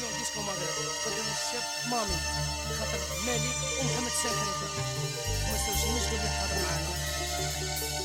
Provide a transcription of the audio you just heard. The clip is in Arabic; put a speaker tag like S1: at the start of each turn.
S1: section ديسكو مغرب قدام الشاب مامي خاطر مالك ومحمد ساكريكا وما نساوش المجد اللي حاضر معانا.